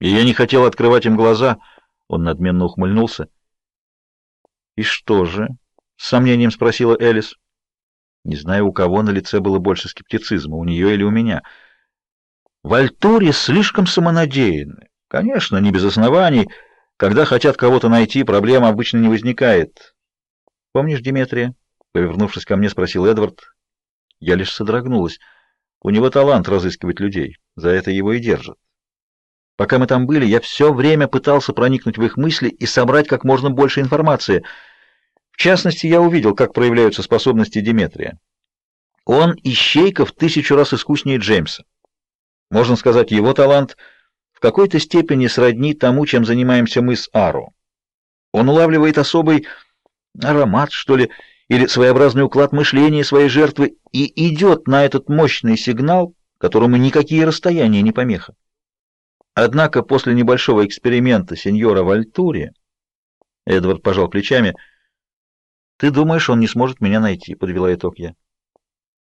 И я не хотел открывать им глаза. Он надменно ухмыльнулся. «И что же?» — с сомнением спросила Элис. Не знаю, у кого на лице было больше скептицизма, у нее или у меня. В Альтуре слишком самонадеянны. Конечно, не без оснований. Когда хотят кого-то найти, проблема обычно не возникает. Помнишь, Диметрия? Повернувшись ко мне, спросил Эдвард. Я лишь содрогнулась. У него талант разыскивать людей. За это его и держат. Пока мы там были, я все время пытался проникнуть в их мысли и собрать как можно больше информации. В частности, я увидел, как проявляются способности Диметрия. Он ищейка в тысячу раз искуснее Джеймса. Можно сказать, его талант в какой-то степени сродни тому, чем занимаемся мы с Ару. Он улавливает особый аромат, что ли, или своеобразный уклад мышления своей жертвы и идет на этот мощный сигнал, которому никакие расстояния не помеха. Однако после небольшого эксперимента сеньора Вальтури, Эдвард пожал плечами, «Ты думаешь, он не сможет меня найти?» — подвела итог я.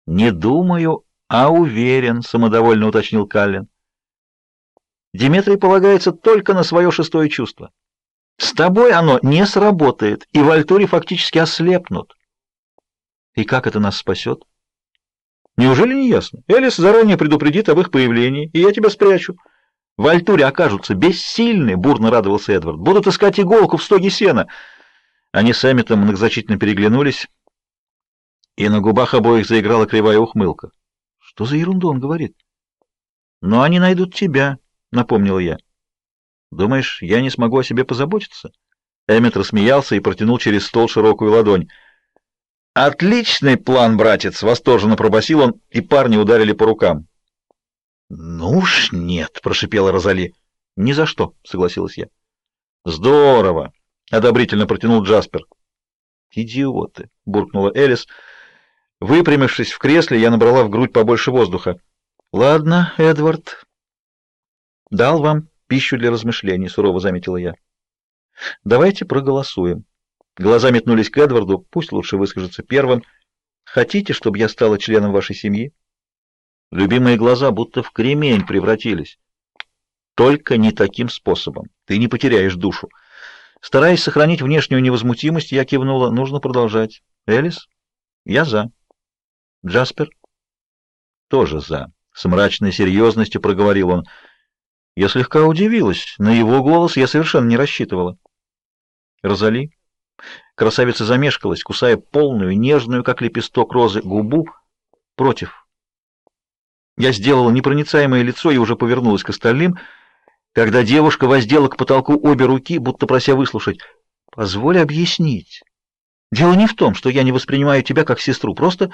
«Не думаю, а уверен», — самодовольно уточнил Каллен. «Диметрий полагается только на свое шестое чувство. С тобой оно не сработает, и Вальтури фактически ослепнут». «И как это нас спасет?» «Неужели не ясно? Элис заранее предупредит об их появлении, и я тебя спрячу». В Альтуре окажутся бессильны, бурно радовался Эдвард. Будут искать иголку в стоге сена. Они сами там многозначительно переглянулись, и на губах обоих заиграла кривая ухмылка. Что за ерунду он говорит? Но они найдут тебя, напомнил я. Думаешь, я не смогу о себе позаботиться? Эммет рассмеялся и протянул через стол широкую ладонь. Отличный план, братец, восторженно пробасил он, и парни ударили по рукам. «Ну уж нет», — прошипела Розали. «Ни за что», — согласилась я. «Здорово», — одобрительно протянул Джаспер. «Идиоты», — буркнула Элис. Выпрямившись в кресле, я набрала в грудь побольше воздуха. «Ладно, Эдвард». «Дал вам пищу для размышлений», — сурово заметила я. «Давайте проголосуем». Глаза метнулись к Эдварду, пусть лучше выскажется первым. «Хотите, чтобы я стала членом вашей семьи?» Любимые глаза будто в кремень превратились. Только не таким способом. Ты не потеряешь душу. Стараясь сохранить внешнюю невозмутимость, я кивнула. Нужно продолжать. Элис? Я за. Джаспер? Тоже за. С мрачной серьезностью проговорил он. Я слегка удивилась. На его голос я совершенно не рассчитывала. Розали? Красавица замешкалась, кусая полную, нежную, как лепесток розы, губу. Против. Я сделала непроницаемое лицо и уже повернулась к остальным, когда девушка воздела к потолку обе руки, будто прося выслушать. «Позволь объяснить. Дело не в том, что я не воспринимаю тебя как сестру. Просто...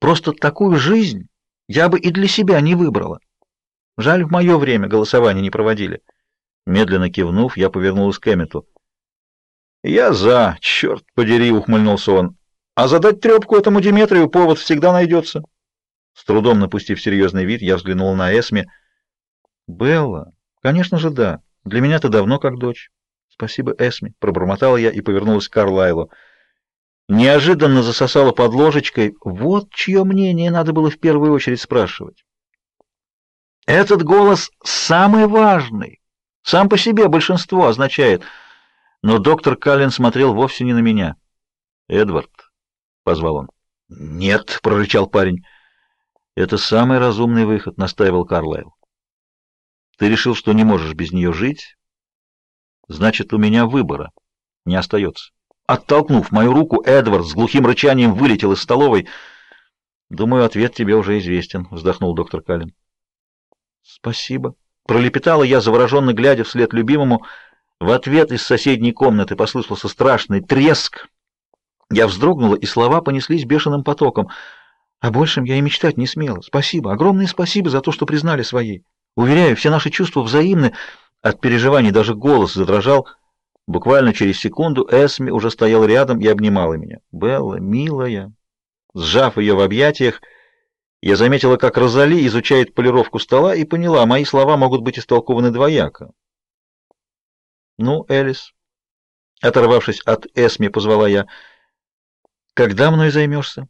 просто такую жизнь я бы и для себя не выбрала. Жаль, в мое время голосование не проводили». Медленно кивнув, я повернулась к Эммету. «Я за, черт подери!» — ухмыльнулся он. «А задать трепку этому Диметрию повод всегда найдется». С трудом напустив серьезный вид, я взглянул на Эсми. «Белла? Конечно же, да. Для меня ты давно как дочь». «Спасибо, Эсми», — пробормотала я и повернулась к Карлайлу. Неожиданно засосала под ложечкой. Вот чье мнение надо было в первую очередь спрашивать. «Этот голос самый важный. Сам по себе большинство означает. Но доктор Каллен смотрел вовсе не на меня. «Эдвард», — позвал он. «Нет», — прорычал парень. Это самый разумный выход, настаивал Карлайл. Ты решил, что не можешь без нее жить? Значит, у меня выбора не остается. Оттолкнув мою руку, Эдвард с глухим рычанием вылетел из столовой. Думаю, ответ тебе уже известен, вздохнул доктор Каллен. Спасибо, пролепетала я, завороженно глядя вслед любимому. В ответ из соседней комнаты послышался страшный треск. Я вздрогнула, и слова понеслись бешеным потоком. О большем я и мечтать не смела. Спасибо, огромное спасибо за то, что признали своей. Уверяю, все наши чувства взаимны. От переживаний даже голос задрожал. Буквально через секунду Эсми уже стоял рядом и обнимала меня. «Белла, милая!» Сжав ее в объятиях, я заметила, как Розали изучает полировку стола и поняла, мои слова могут быть истолкованы двояко. «Ну, Элис?» Оторвавшись от Эсми, позвала я. «Когда мной займешься?»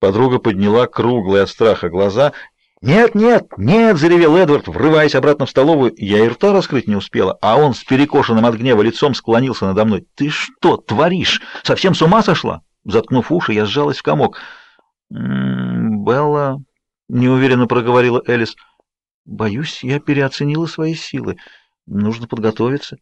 Подруга подняла круглые от страха глаза. «Нет, нет, нет!» — заревел Эдвард, врываясь обратно в столовую. Я и рта раскрыть не успела, а он с перекошенным от гнева лицом склонился надо мной. «Ты что творишь? Совсем с ума сошла?» Заткнув уши, я сжалась в комок. «М -м, «Белла...» — неуверенно проговорила Элис. «Боюсь, я переоценила свои силы. Нужно подготовиться».